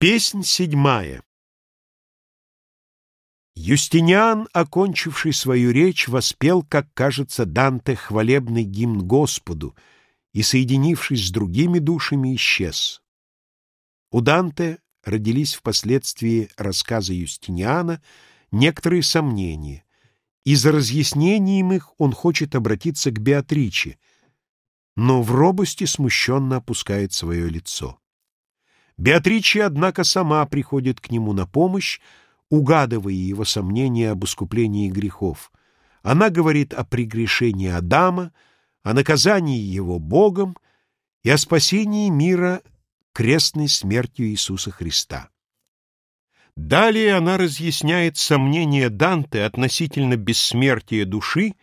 Песнь седьмая Юстиниан, окончивший свою речь, воспел, как кажется, Данте хвалебный гимн Господу и, соединившись с другими душами, исчез. У Данте родились впоследствии рассказы Юстиниана некоторые сомнения, и за разъяснением их он хочет обратиться к Беатриче, но в робости смущенно опускает свое лицо. Беатриче, однако, сама приходит к нему на помощь, угадывая его сомнения об искуплении грехов. Она говорит о прегрешении Адама, о наказании его Богом и о спасении мира крестной смертью Иисуса Христа. Далее она разъясняет сомнения Данте относительно бессмертия души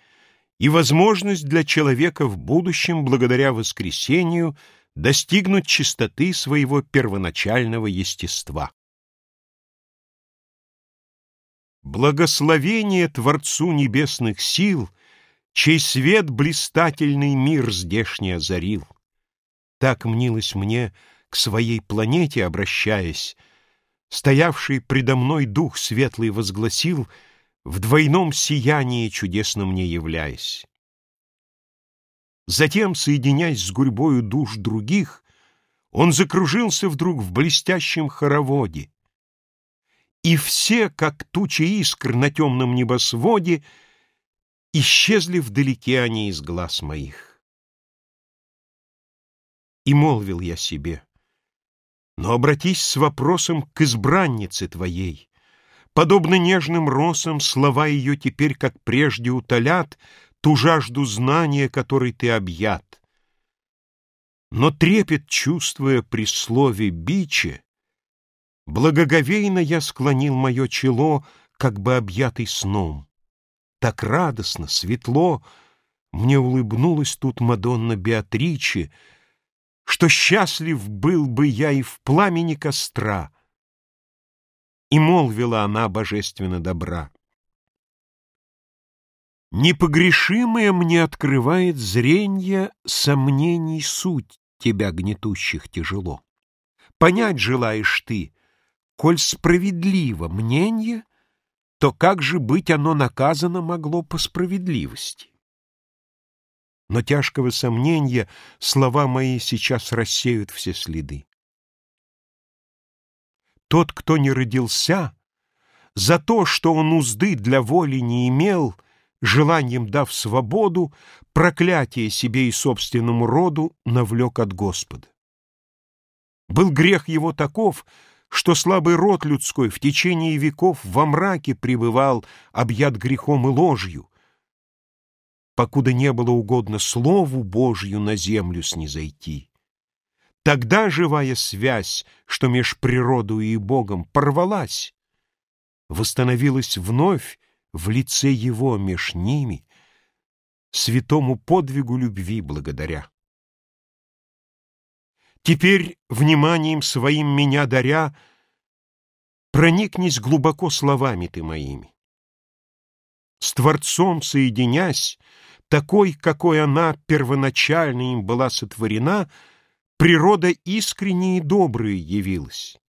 и возможность для человека в будущем, благодаря воскресению, достигнуть чистоты своего первоначального естества. Благословение Творцу небесных сил, чей свет блистательный мир здешний озарил. Так мнилось мне, к своей планете обращаясь, стоявший предо мной дух светлый возгласил, в двойном сиянии чудесно мне являясь. Затем, соединяясь с гурьбою душ других, он закружился вдруг в блестящем хороводе. И все, как тучи искр на темном небосводе, исчезли вдалеке они из глаз моих. И молвил я себе, но обратись с вопросом к избраннице твоей. Подобно нежным росам, слова ее теперь, как прежде, утолят — ту жажду знания, которой ты объят. Но трепет, чувствуя при слове биче, Благоговейно я склонил мое чело, как бы объятый сном. Так радостно, светло мне улыбнулась тут Мадонна Беатриче, что счастлив был бы я и в пламени костра. И молвила она божественно добра. Непогрешимое мне открывает зренье сомнений суть тебя гнетущих тяжело. Понять желаешь ты, коль справедливо мнение, то как же быть оно наказано могло по справедливости? Но тяжкого сомнения слова мои сейчас рассеют все следы. Тот, кто не родился, за то, что он узды для воли не имел — желанием дав свободу, проклятие себе и собственному роду навлек от Господа. Был грех его таков, что слабый род людской в течение веков во мраке пребывал, объят грехом и ложью, покуда не было угодно Слову Божью на землю снизойти. Тогда живая связь, что меж природою и Богом порвалась, восстановилась вновь в лице его меж ними, святому подвигу любви благодаря. Теперь, вниманием своим меня даря, проникнись глубоко словами ты моими. С Творцом соединясь, такой, какой она первоначально им была сотворена, природа искренне и добрая явилась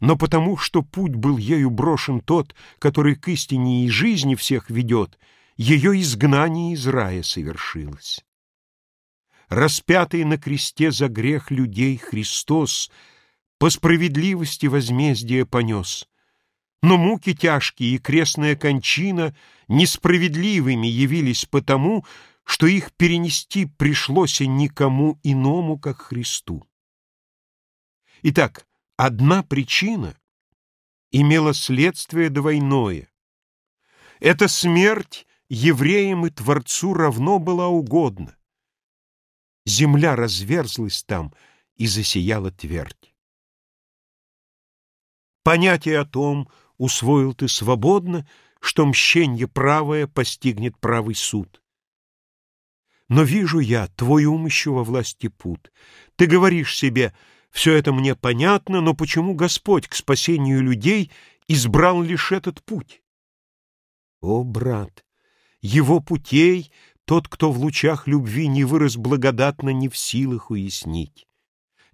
но потому, что путь был ею брошен тот, который к истине и жизни всех ведет, ее изгнание из рая совершилось. Распятый на кресте за грех людей Христос по справедливости возмездие понес, но муки тяжкие и крестная кончина несправедливыми явились потому, что их перенести пришлось никому иному, как Христу. Итак, Одна причина имела следствие двойное. Эта смерть евреям и Творцу равно была угодна. Земля разверзлась там и засияла твердь. Понятие о том усвоил ты свободно, что мщенье правое постигнет правый суд. Но вижу я, твой ум еще во власти пут. Ты говоришь себе — все это мне понятно, но почему Господь к спасению людей избрал лишь этот путь? О, брат, его путей тот, кто в лучах любви не вырос благодатно, не в силах уяснить.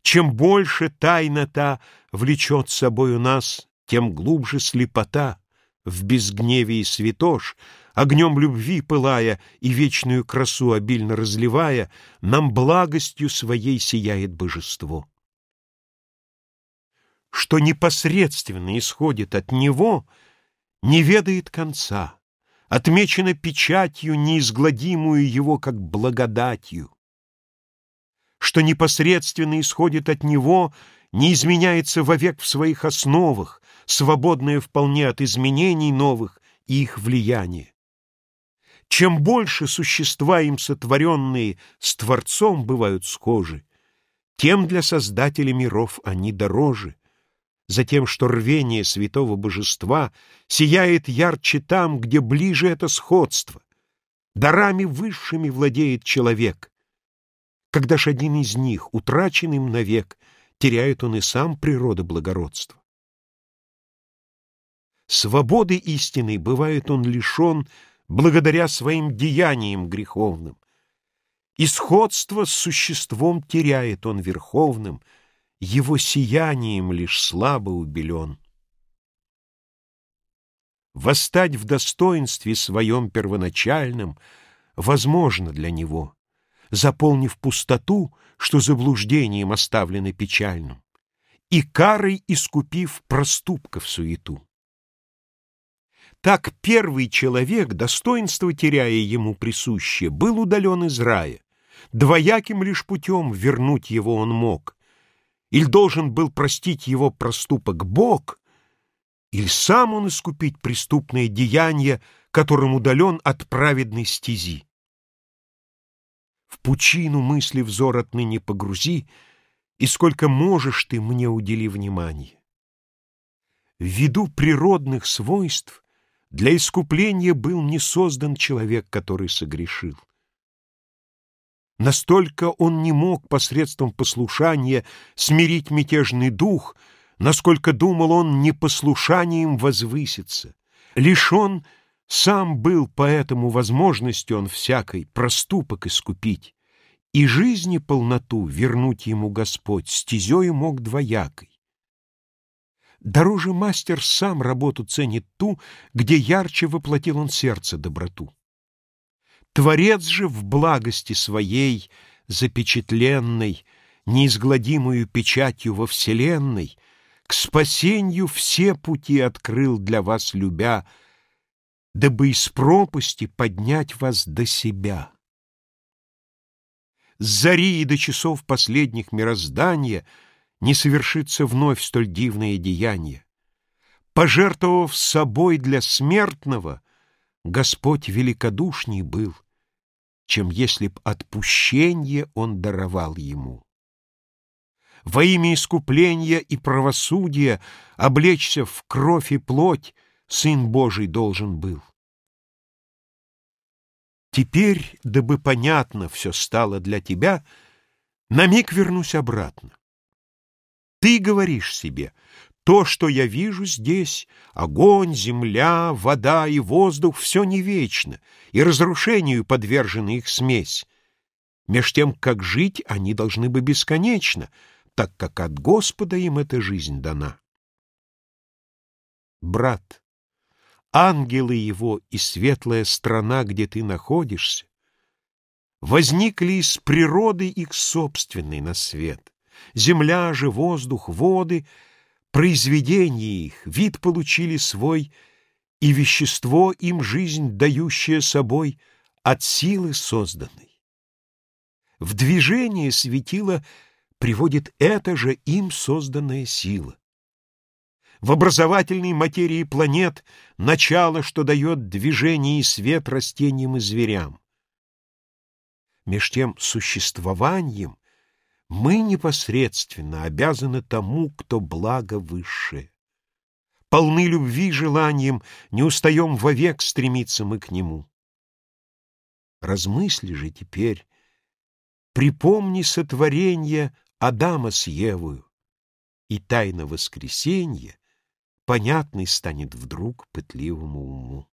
Чем больше тайна та влечет с собою нас, тем глубже слепота в безгневии святош, огнем любви пылая и вечную красу обильно разливая, нам благостью своей сияет божество. Что непосредственно исходит от него, не ведает конца, отмечено печатью неизгладимую его как благодатью. Что непосредственно исходит от него, не изменяется вовек в своих основах, свободное вполне от изменений новых и их влияния. Чем больше существа им сотворенные с Творцом бывают схожи, тем для Создателя миров они дороже, за тем, что рвение святого божества сияет ярче там, где ближе это сходство. Дарами высшими владеет человек. Когда ж один из них, утрачен им навек, теряет он и сам природы благородства. Свободы истинной бывает он лишен благодаря своим деяниям греховным. И сходство с существом теряет он верховным, его сиянием лишь слабо убелен. Восстать в достоинстве своем первоначальном возможно для него, заполнив пустоту, что заблуждением оставлено печальным, и карой искупив проступков суету. Так первый человек, достоинство теряя ему присущее, был удален из рая. Двояким лишь путем вернуть его он мог. Или должен был простить его проступок Бог, или сам он искупить преступное деяние, которым удален от праведной стези. В пучину мысли взор отныне погрузи, и сколько можешь ты мне удели внимание. Ввиду природных свойств для искупления был не создан человек, который согрешил. Настолько он не мог посредством послушания смирить мятежный дух, насколько думал он непослушанием возвыситься. Лишь он сам был поэтому возможностью он всякой проступок искупить, и жизни полноту вернуть ему Господь стезею мог двоякой. Дороже мастер сам работу ценит ту, где ярче воплотил он сердце доброту. Творец же в благости своей, запечатленной, неизгладимую печатью во вселенной, к спасению все пути открыл для вас, любя, дабы из пропасти поднять вас до себя. С зари и до часов последних мироздания — не совершится вновь столь дивное деяние. Пожертвовав собой для смертного, Господь великодушней был, чем если б отпущение Он даровал ему. Во имя искупления и правосудия облечься в кровь и плоть Сын Божий должен был. Теперь, дабы понятно все стало для тебя, на миг вернусь обратно. Ты говоришь себе, то, что я вижу здесь, огонь, земля, вода и воздух, все не вечно, и разрушению подвержена их смесь. Меж тем, как жить, они должны бы бесконечно, так как от Господа им эта жизнь дана. Брат, ангелы его и светлая страна, где ты находишься, возникли из природы их собственной на свет. Земля же, воздух, воды, произведения их, вид получили свой, и вещество им жизнь, дающее собой, от силы созданной. В движение светило приводит эта же им созданная сила. В образовательной материи планет начало, что дает движение и свет растениям и зверям. Меж тем существованием мы непосредственно обязаны тому, кто благо высшее. Полны любви и желанием, не устаем вовек стремиться мы к нему. Размысли же теперь, припомни сотворение Адама с Евою, и тайна воскресенья понятной станет вдруг пытливому уму.